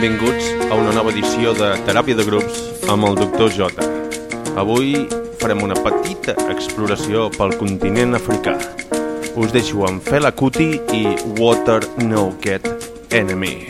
benvinguts a una nova edició de Teràpia de Grups amb el Dr. J. Avui farem una petita exploració pel continent africà. Us deixo amb Fela Kuti i Water No Get Enemy.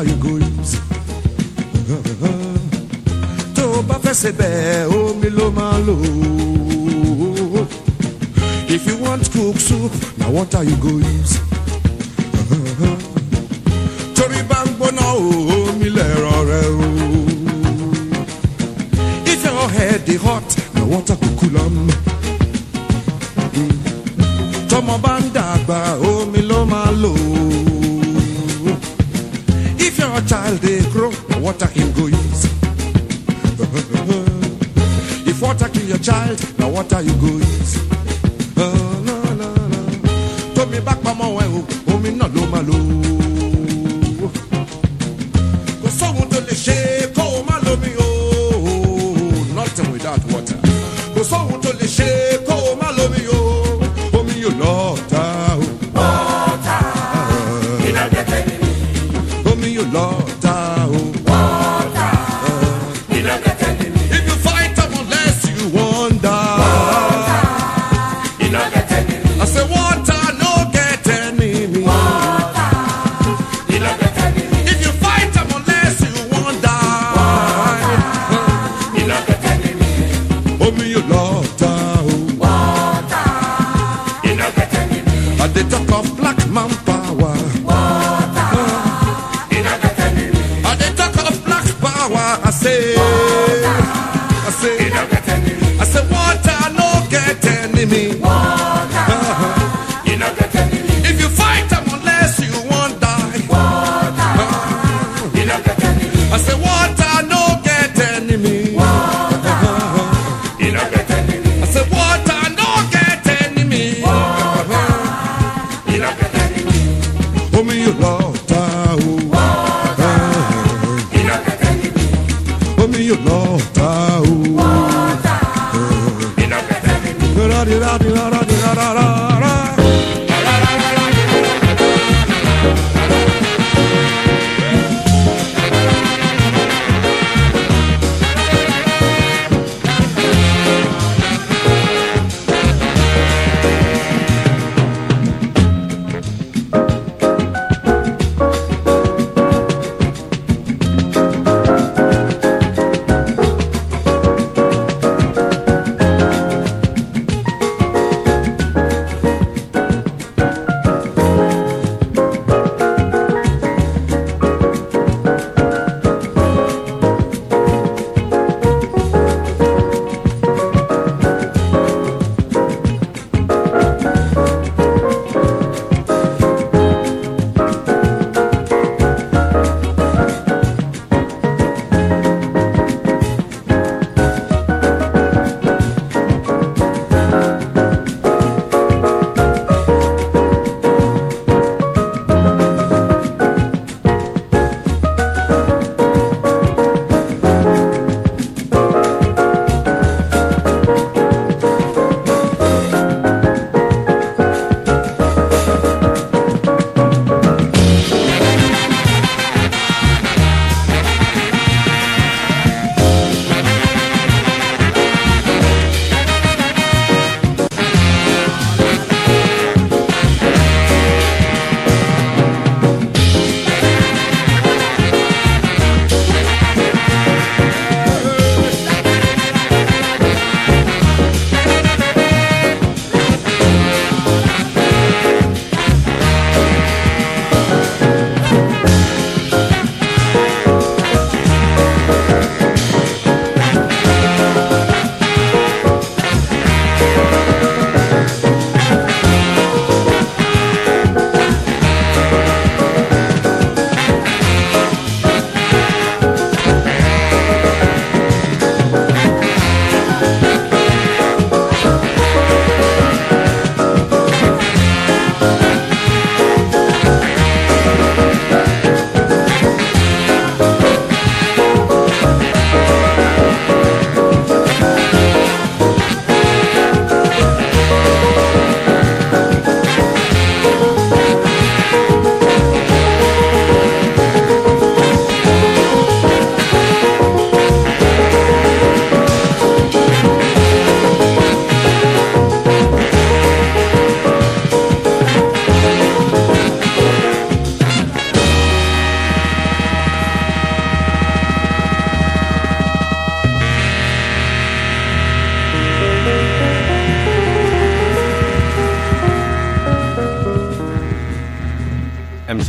Water you tó bá fẹ́ sebẹ̀ omi ló máa lò if you want cook soup na water you go use.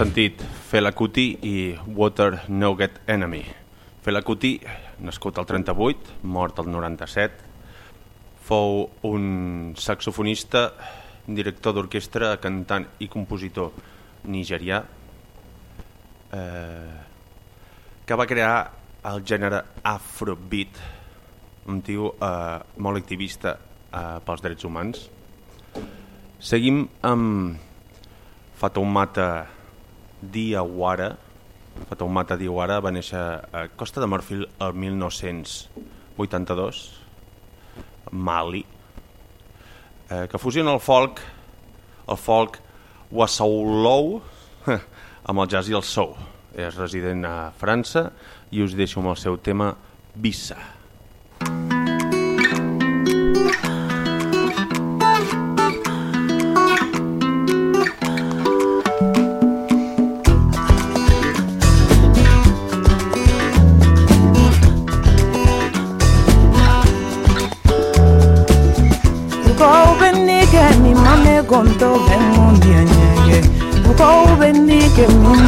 Sentit Fela Kuti i Water No Get Enemy. Fela Kuti, nascut al 38, mort al 97, fou un saxofonista, director d'orquestra, cantant i compositor nigerià eh, que va crear el gènere Afrobeat, un tio eh, molt activista eh, pels drets humans. Seguim amb Fatoumata Diawara. Fatoumata Diawara va néixer a Costa de Marfil el 1982, Mali, eh, que fusiona el folk, el folk Wassaulou amb el jazz i el soul. És resident a França i us deixo amb el seu tema Vissa. Go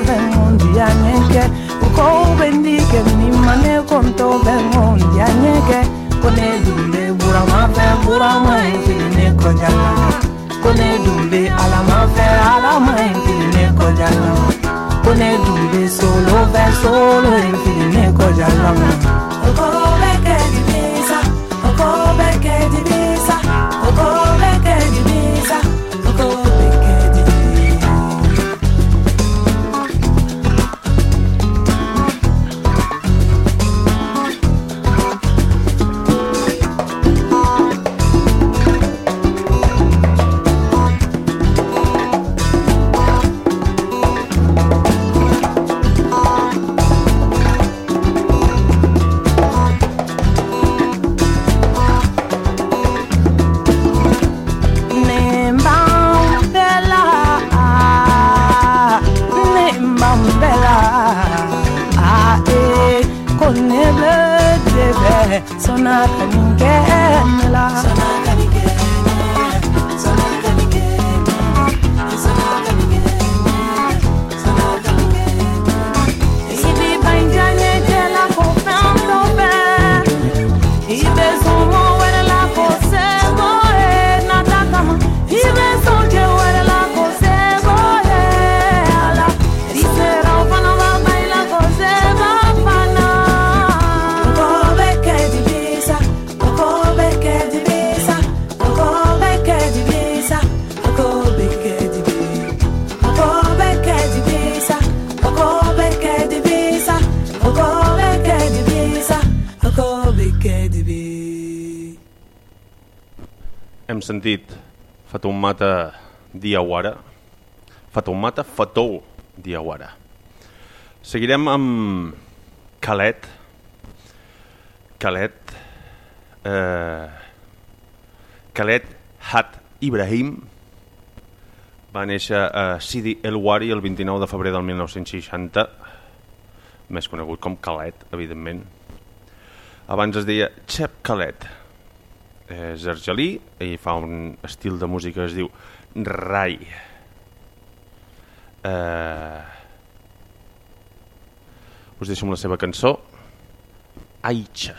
ntobe ngunji yanyeke uko ubendike nimane ko ntobe ngunji yanyeke kone dule buramafe burama intiline kojala kone dule alamafe alama intiline kojala kone dule solo fe solo intiline kojala Hem sentit Fatoumata Diawara. Fatoumata Fatou Diawara. Seguirem amb Khaled. Khaled. Eh, Khaled Hat Ibrahim va néixer a Sidi El Wari el 29 de febrer del 1960, més conegut com Khaled, evidentment. Abans es deia Chep Khaled. És argelí i fa un estil de música que es diu Rai. Eh... Us deixo amb la seva cançó Aixa.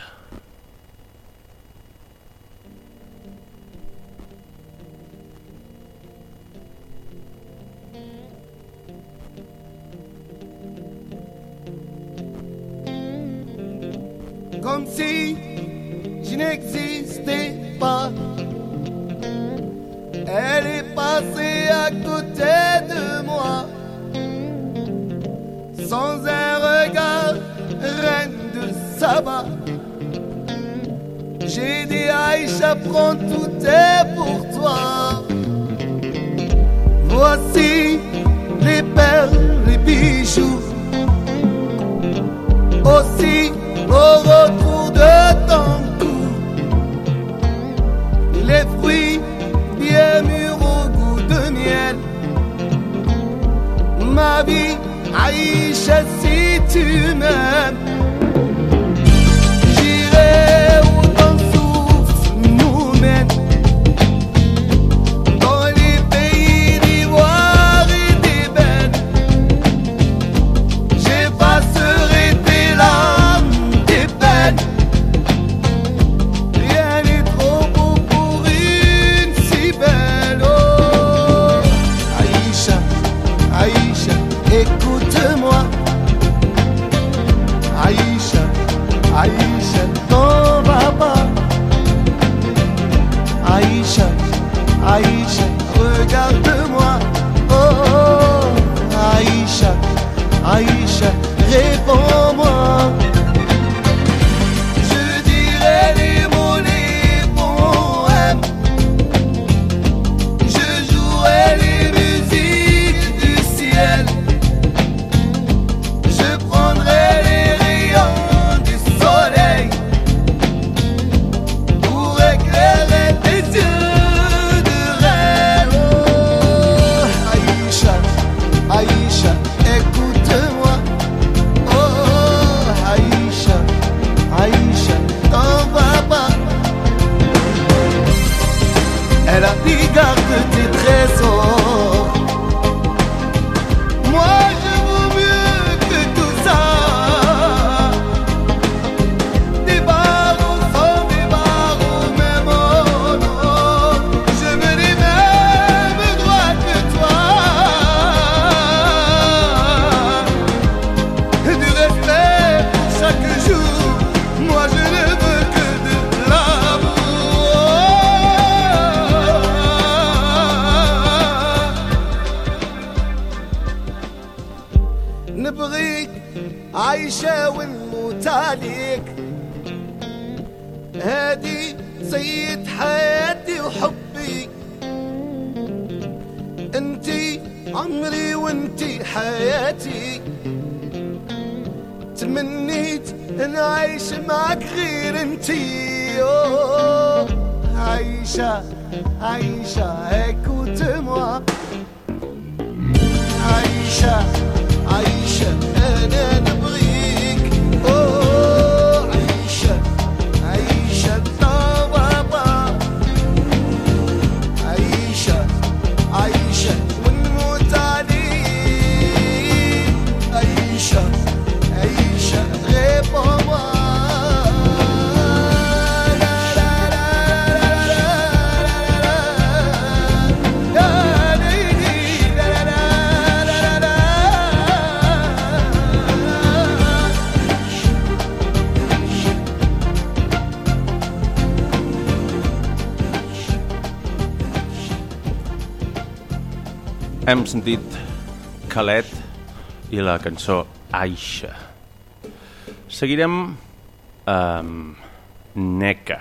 comme si je n'existais pas. Elle est passée à côté de moi, sans un regard, reine de Saba. J'ai dit Aïcha, prends tout est pour toi. Voici les perles, les bijoux aussi au retour de ton. Les fruits bien mûrs au goût de miel. Ma vie, Aïcha, si tu m'aimes, عايشة ونموت عليك هادي سيد حياتي وحبي انتي عمري وانتي حياتي تمنيت نعيش معك غير انتي. عايشة عايشة هيك وتموا عايشة. na na Hem sentit Khaled i la cançó Aisha. Seguirem amb Neka.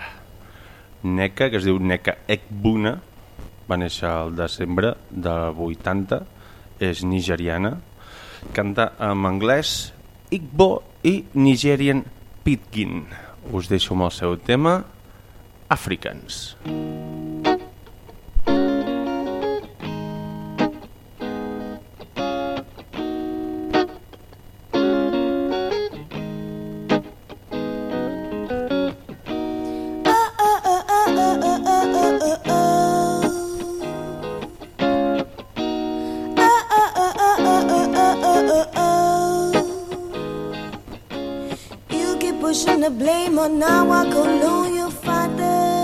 Neka, que es diu Neka Ekbuna, va néixer al desembre del 80, és nigeriana, canta en anglès Igbo i Nigerian Pidgin. Us deixo amb el seu tema Africans. You the blame on our colonial father.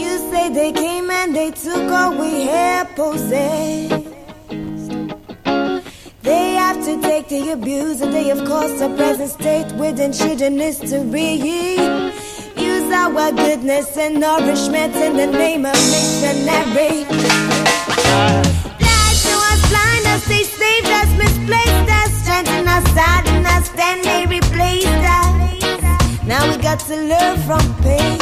You say they came and they took all we had possessed. They have to take the abuse and they have caused a present state within children history. Use our goodness and nourishment in the name of missionary. Lies to us, blind us, they saved us, misplaced us, strengthened us, saddened us, then they. Now we got to learn from pain.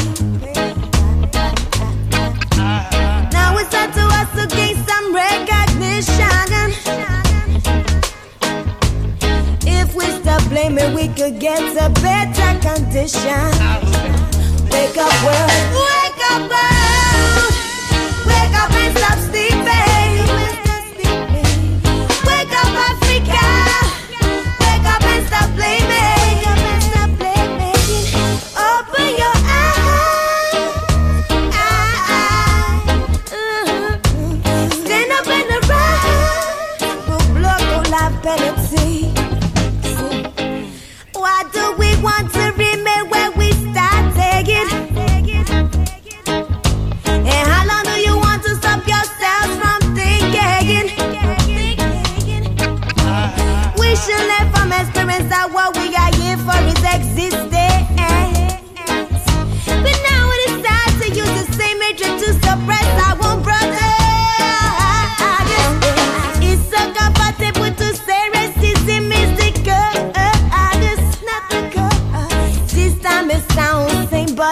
Now it's up to us to gain some recognition. If we stop blaming, we could get a better condition. Wake up, world. Wake up, world.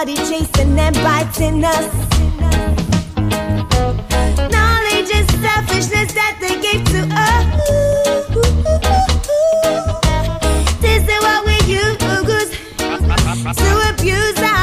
body chasing and biting us. Knowledge and selfishness that they gave to us. This is what we use to abuse us.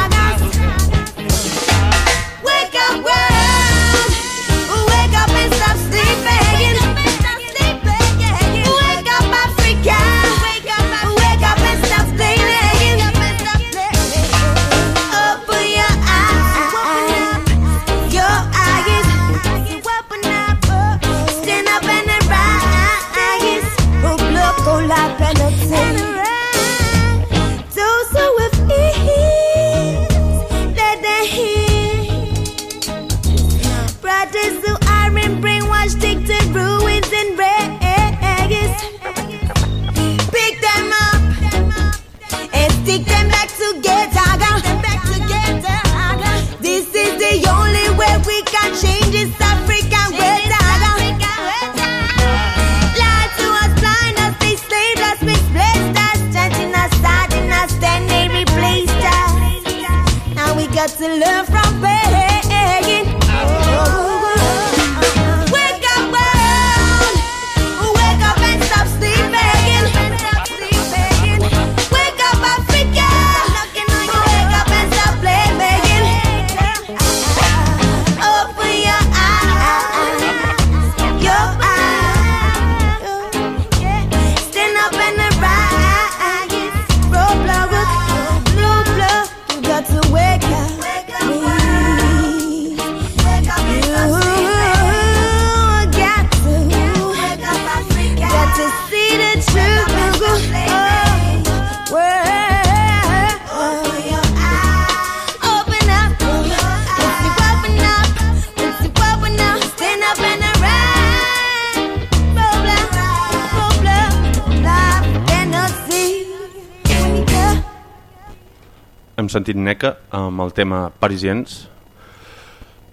Sentit Neca amb el tema Parisiens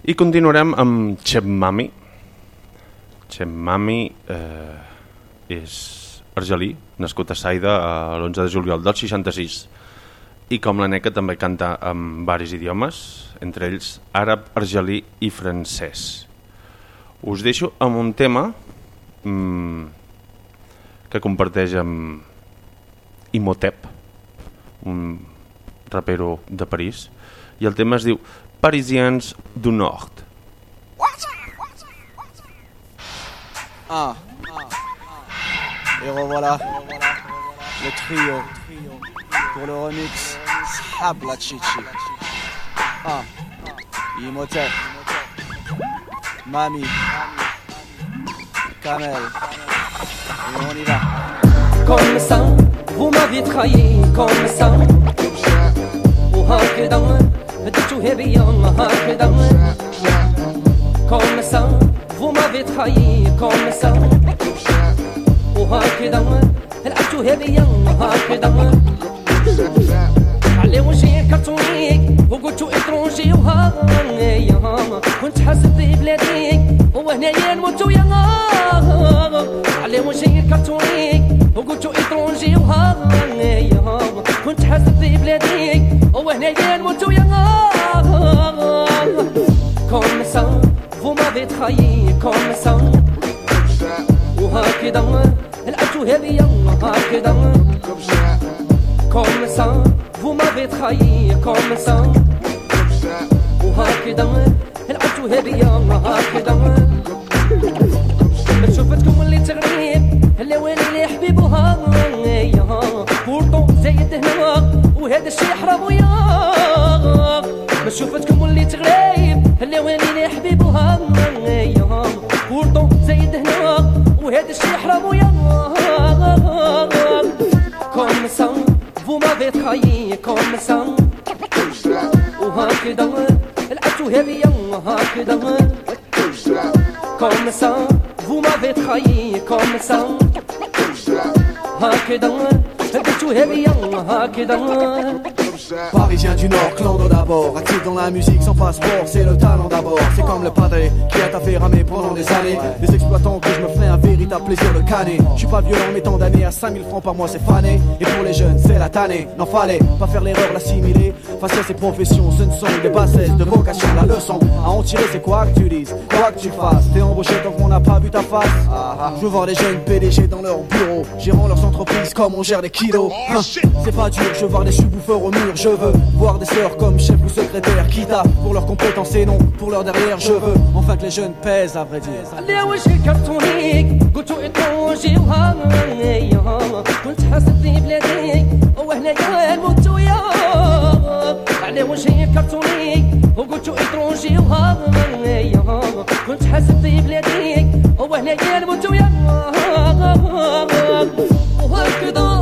i continuarem amb Chep Mami. Chep Mami eh, és argelí, nascut a Saida l'11 de juliol del 66 i com la Neca també canta en varis idiomes, entre ells àrab, argelí i francès. Us deixo amb un tema mmm, que comparteix amb Imhotep, un rapero de París, i el tema es diu Parisiens du Nord. Ah. Et revoilà le trio pour le remix Habla Chichi. Ah. Imhotep. Mami. Kamel. Et on y va. comme ça, vous m'avez trahi comme ça وهكذا بديتو هبيا هكذا comme ça, vous m'avez trahi comme ça وهكذا لعبتو هبيا هكذا علي وجهي كرتونيك وقلتو اترونجي وهايا كنت حاسب في بلاديك وهنايا نموت ويا علي وجهي كرتونيك وقلتو اترونجي وهايا كنت حاسب في بلاديك وهنايا موتو يا كوم سا فو ما بتخيي كوم سا وهكذا لقيتو هذه هكذا كوم سا فو ما بتخيي كوم سا وهكذا لقيتو هذه هكذا وهذا الشي حرام ويا ما شوفتكم اللي تغريب هلا واني حبيب وهايا ورطو زايد هنا وهذا الشي حرام ويا كوم سان فو ما بيت خايي. كوم سان وهكذا لعبتو هذيا وهكذا كوم سان فو ما بيت خايي. كوم سان هكذا Parisien du Nord, clando d'abord. Actif dans la musique sans passeport, c'est le talent d'abord. C'est comme le padré qui a taffé ramer pendant des années. Les exploitants que je me ferai un véritable plaisir de canner. Je suis pas violent, mais tant d'années à 5000 francs par mois, c'est fané. Et pour les jeunes, c'est la tannée. N'en fallait pas faire l'erreur, l'assimiler. Face à ces professions, ce ne sont que des bassesses de vocation. La leçon à en tirer, c'est quoi que tu dises, quoi que tu fasses. T'es embauché tant qu'on n'a pas vu ta face. Je veux voir les jeunes PDG dans leur bureau, gérant leurs entreprises comme on gère des kilos. Hein, C'est pas dur, je veux voir des subwoofers au mur. Je veux voir des sœurs comme chef ou secrétaire. Qui t'a pour leurs compétences et non pour leur derrière. Je veux enfin que les jeunes pèsent, à vrai dire. على وجهي كرتونيك قلتو اتروجي وهايا كنت حاسب في بلاديك وهنايا نموت ويا على وجهي كرتونيك وقلتو اتروجي وهايا كنت حاسب في بلاديك وهنايا نموت ويا وهكذا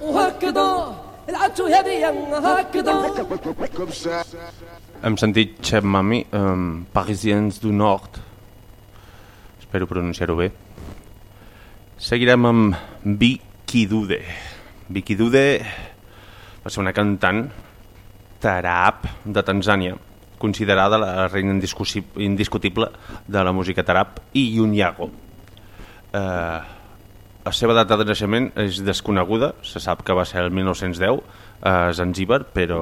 وهكذا لعبتو هدية هكذا comme ça. Hem sentit Chef Mami, um, Parisiens du Nord. Espero pronunciar-ho bé. Seguirem amb Vicky Dude. Vicky Dude va ser una cantant tarab de Tanzània, considerada la reina indiscussi- indiscutible de la música tarab i Yunyago. Eh, la seva data de naixement és desconeguda, se sap que va ser el 1910 a Zanzíbar, però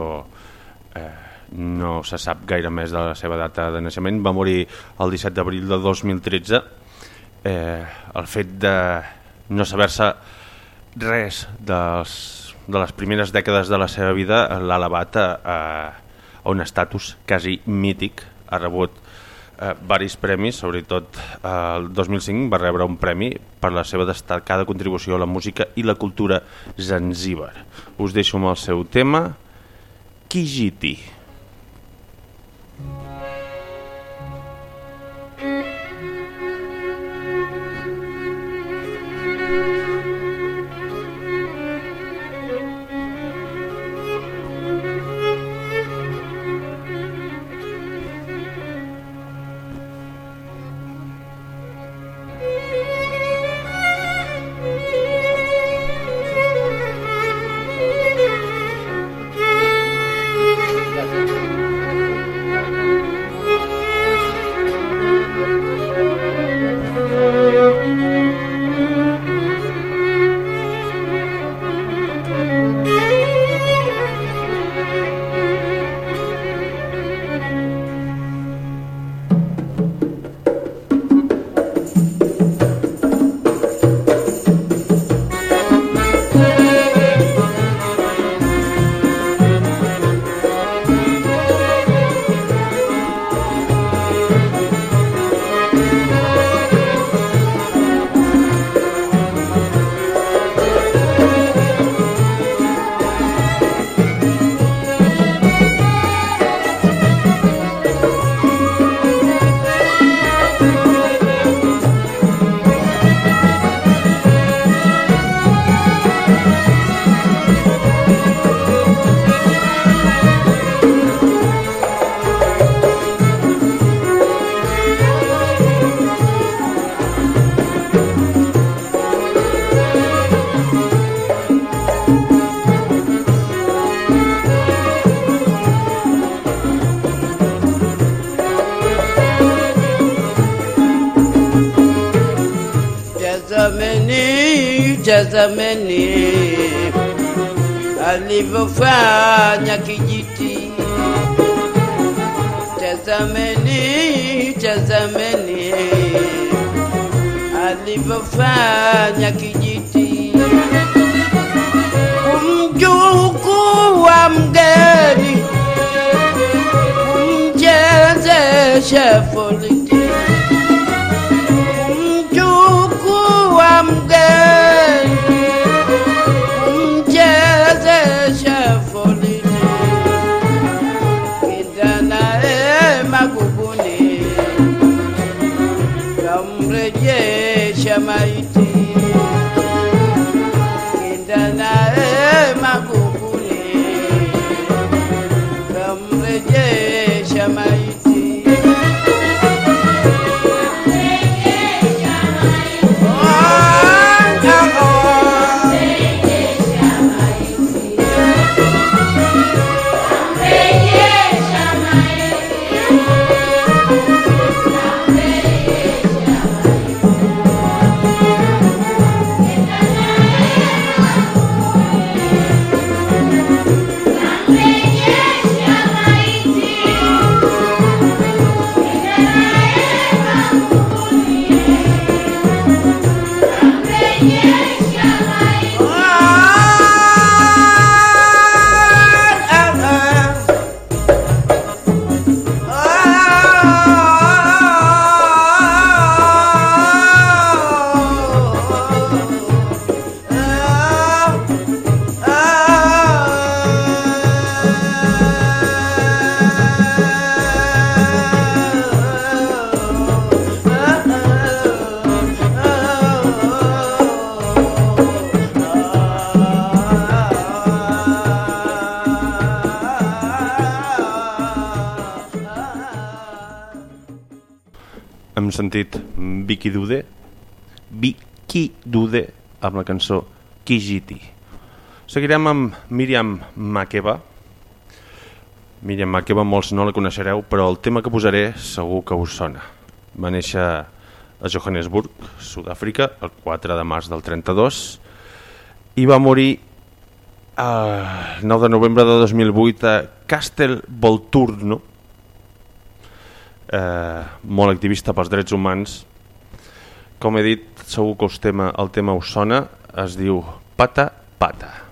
eh, no se sap gaire més de la seva data de naixement. Va morir el 17 d'abril de 2013. Eh, el fet de no saber-se res dels, de les primeres dècades de la seva vida l'ha elevat a, a, un estatus quasi mític. Ha rebut eh, varis premis, sobretot eh, el 2005 va rebre un premi per la seva destacada contribució a la música i la cultura Zanzíbar. Us deixo amb el seu tema Kijiti. Tazameni, some girl. Sentit Vicky Dude, Vicky Dude amb la cançó Kijiti. Seguirem amb Miriam Makeba. Miriam Makeba molts no la coneixereu, però el tema que posaré segur que us sona. Va néixer a Johannesburg, Sud-àfrica, el 4 de març del 32 i va morir el 9 de novembre de 2008 a Castel Volturno, eh, molt activista pels drets humans. Com he dit, segur que us tema, el tema us sona, es diu Pata Pata.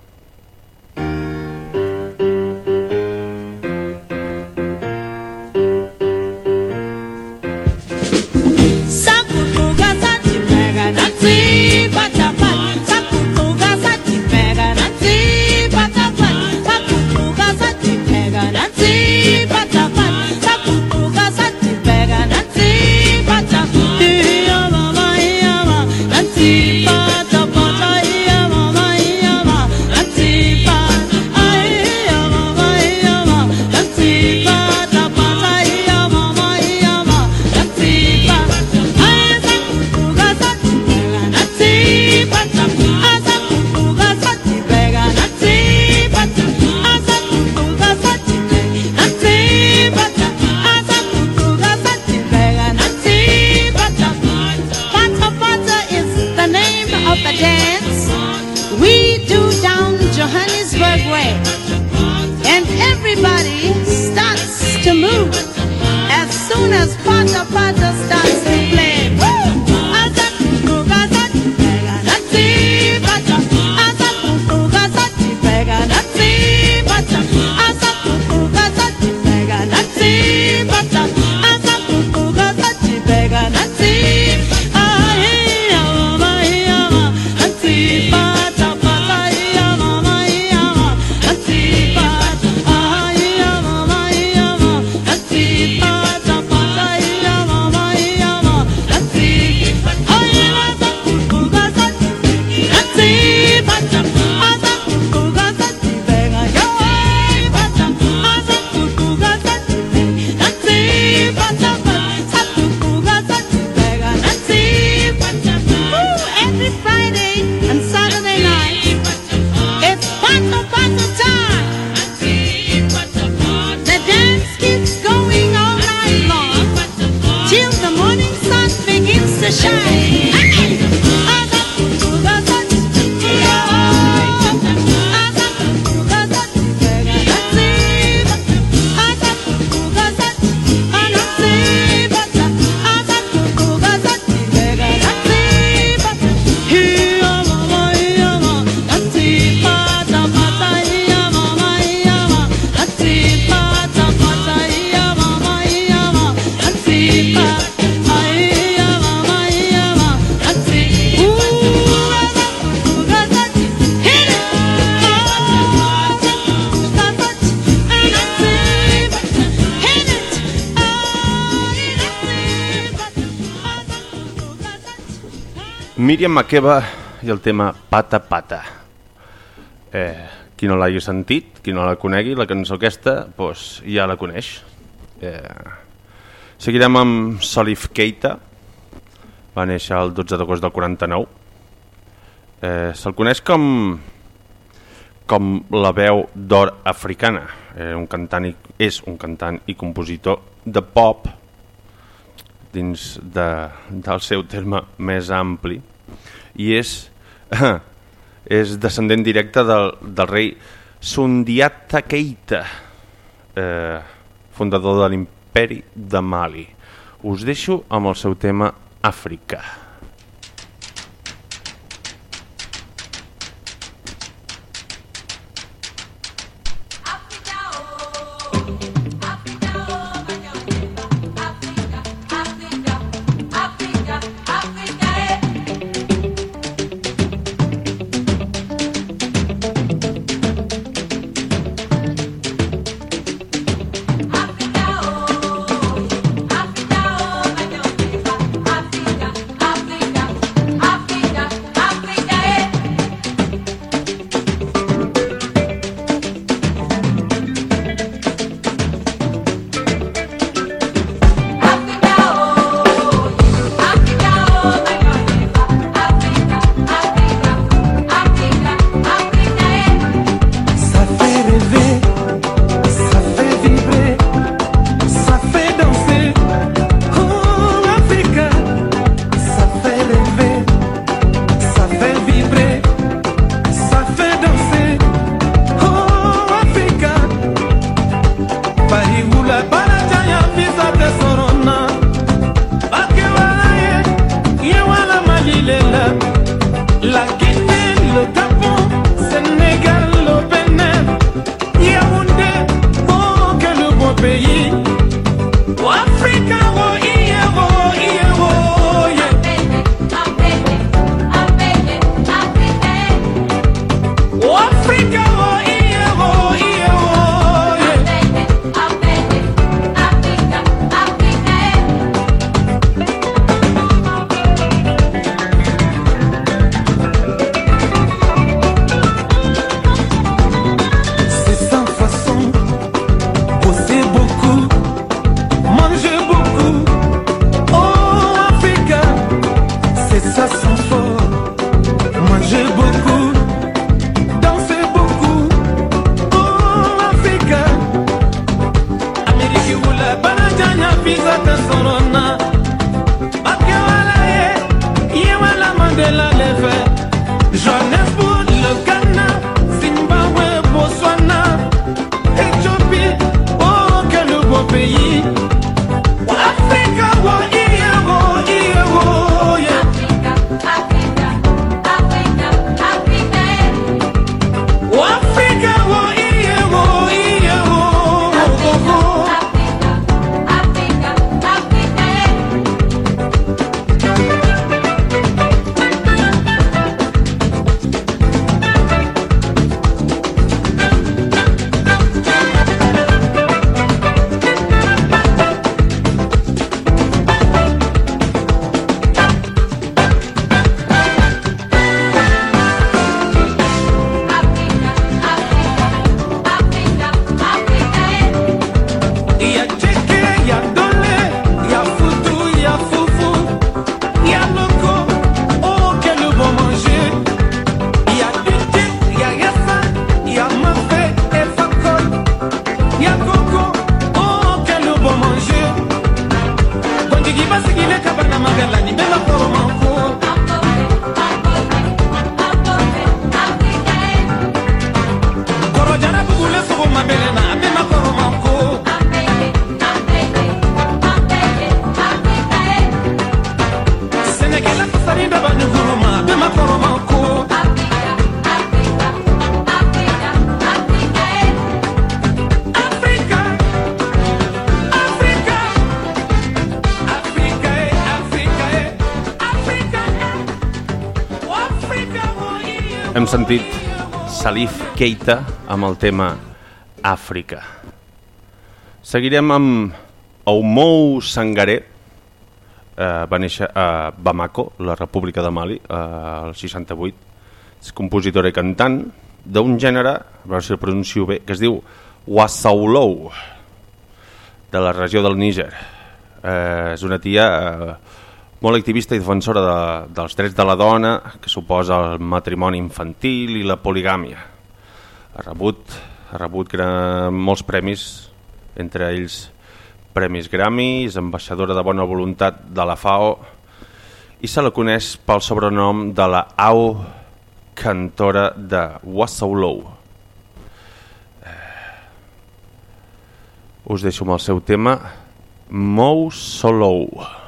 Panda, panda. Míriam Makeba i el tema Pata Pata. Eh, qui no l'hagi sentit, qui no la conegui, la cançó aquesta, pues, ja la coneix. Eh, seguirem amb Salif Keita, va néixer el 12 d'agost del 49. Eh, Se'l coneix com com la veu d'or africana. Eh, un cantant i, és un cantant i compositor de pop dins de, del seu terme més ampli i és, és descendent directe del, del rei Sundiata Keita, eh, fundador de l'imperi de Mali. Us deixo amb el seu tema Àfrica. Sentit Salif Keita amb el tema Àfrica. Seguirem amb Oumou Sangaré, eh, va néixer a Bamako, la República de Mali, eh, al 68. És compositora i cantant d'un gènere, a veure si el pronuncio bé, que es diu Wassaulou, de la regió del Níger. Eh, és una tia eh, molt activista i defensora de, dels drets de la dona, que suposa el matrimoni infantil i la poligàmia. Ha rebut, ha rebut gra- molts premis, entre ells Premis Grammy, és ambaixadora de bona voluntat de la FAO i se la coneix pel sobrenom de la Au Cantora de Wassaulou. Us deixo amb el seu tema Mou Solou. Musow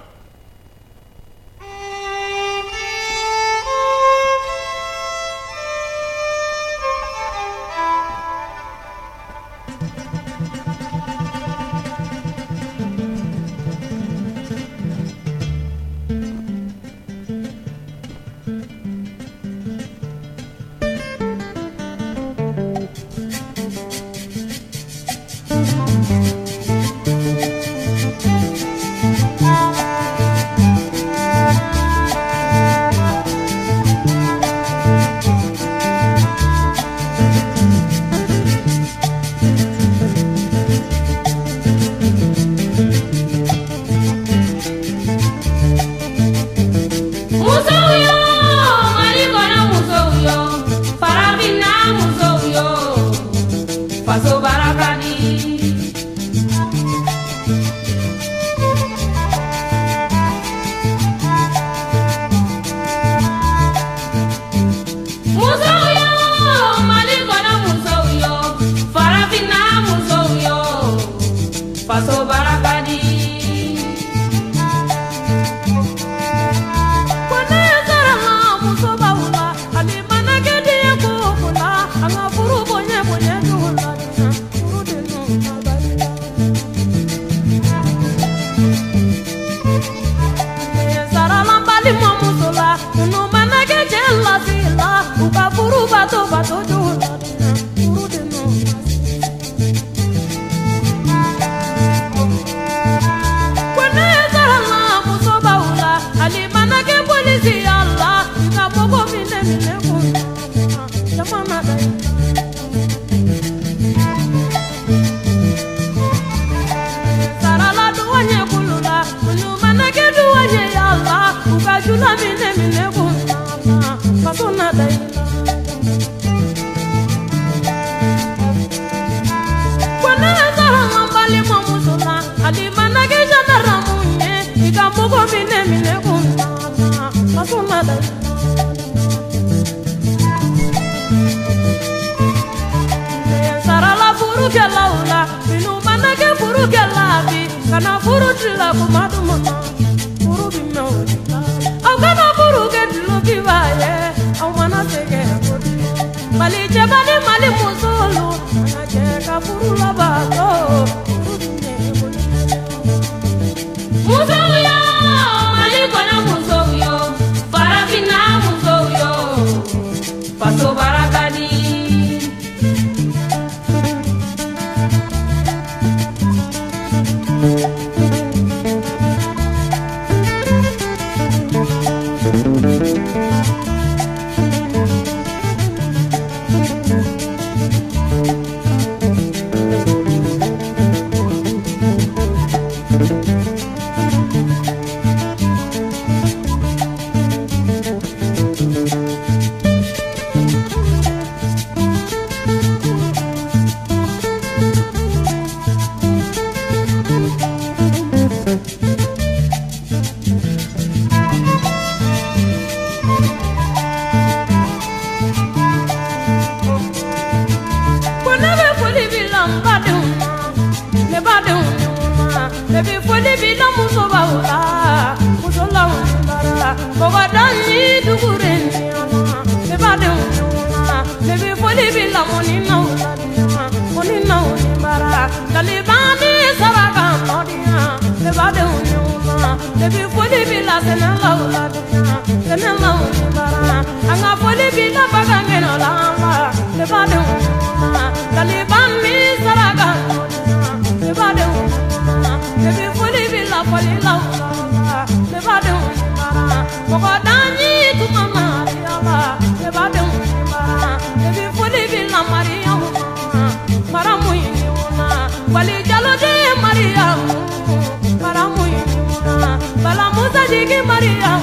baludiki Maria,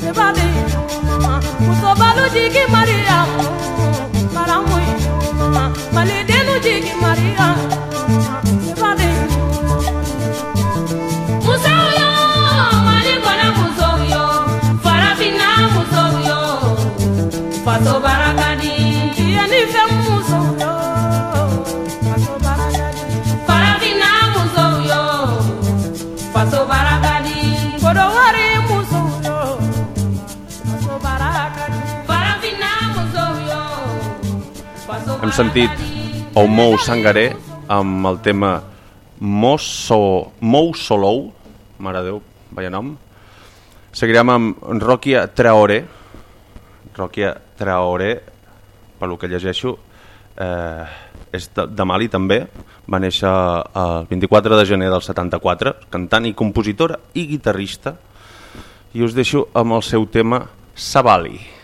sebade. Muso baludiki Maria, maramui. Malidenu diki Maria. Hem sentit mou Sangaré amb el tema Mosso, Mou Solou, mare Déu, veia nom. Seguirem amb Rokia Traore, Rokia Traore, pel que llegeixo, eh, és de, de Mali també, va néixer eh, el 24 de gener del 74, cantant i compositora i guitarrista, i us deixo amb el seu tema Sabali. Sabali.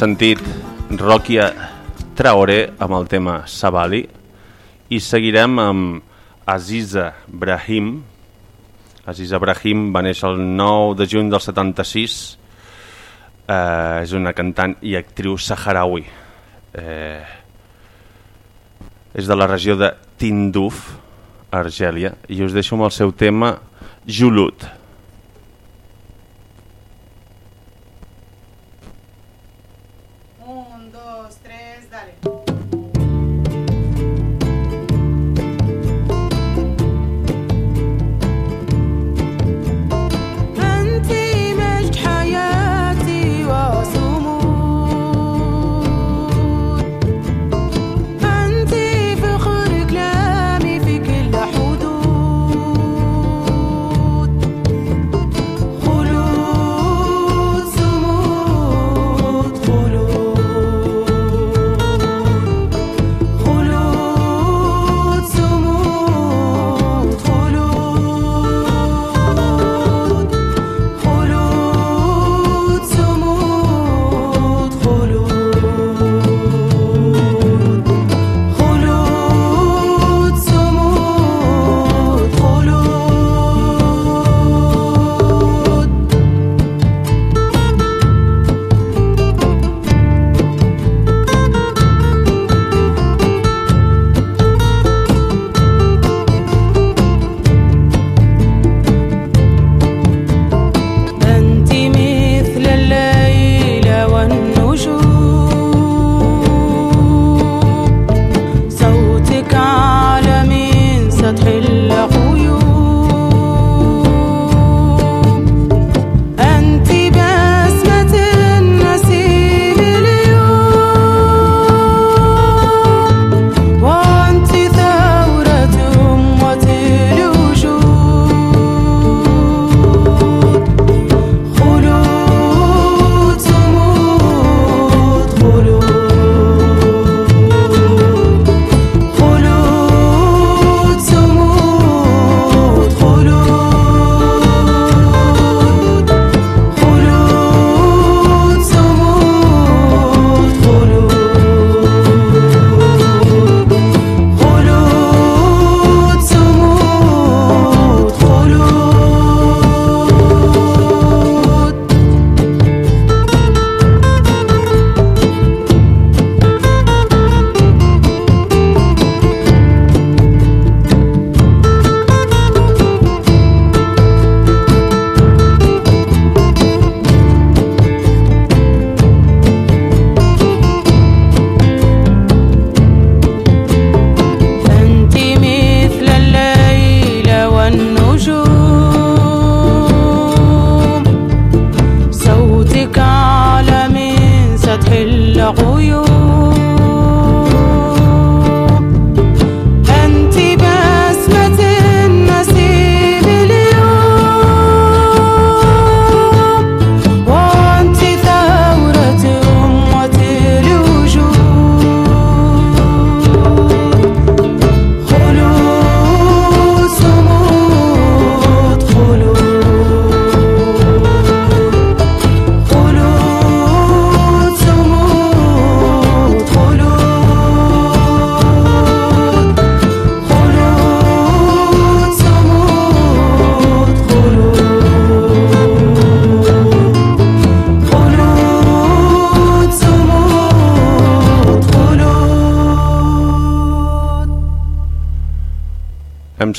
Sentit Rokia Traoré amb el tema Sabali i seguirem amb Aziza Brahim. Aziza Brahim va néixer el 9 de juny del 76. Eh, és una cantant i actriu saharaui. Eh, és de la regió de Tinduf, Argèlia, i us deixo amb el seu tema Julut. Un,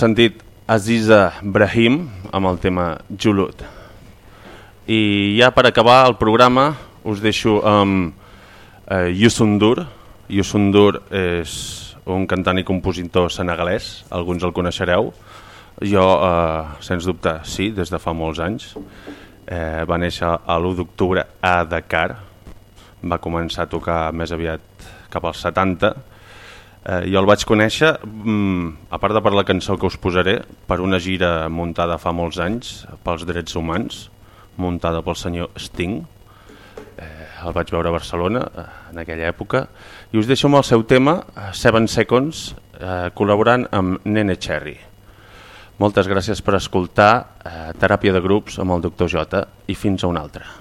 sentit Aziza Brahim amb el tema Julut. I ja per acabar el programa us deixo amb eh, Yusundur. Yusundur és un cantant i compositor senegalès, alguns el coneixereu. Jo, eh, sens dubte, sí, des de fa molts anys. Eh, va néixer a l'1 d'octubre a Dakar. Va començar a tocar més aviat cap als 70 Eh, jo el vaig conèixer, mm, a part de per la cançó que us posaré, per una gira muntada fa molts anys pels drets humans, muntada pel senyor Sting. Eh, el vaig veure a Barcelona eh, en aquella època. I us deixo amb el seu tema, eh, Seven Seconds, eh, col·laborant amb Nene Cherry. Moltes gràcies per escoltar eh, Teràpia de Grups amb el Dr. J i fins a una altra.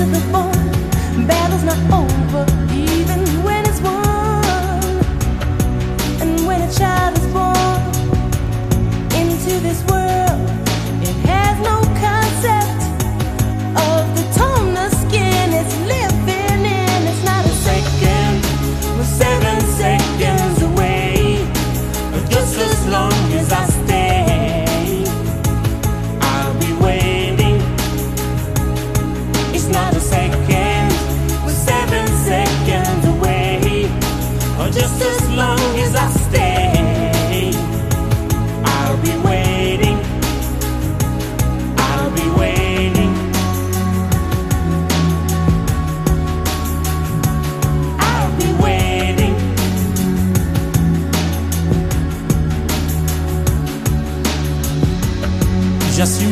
to the bone. Battle's not over, even when it's won. And when a child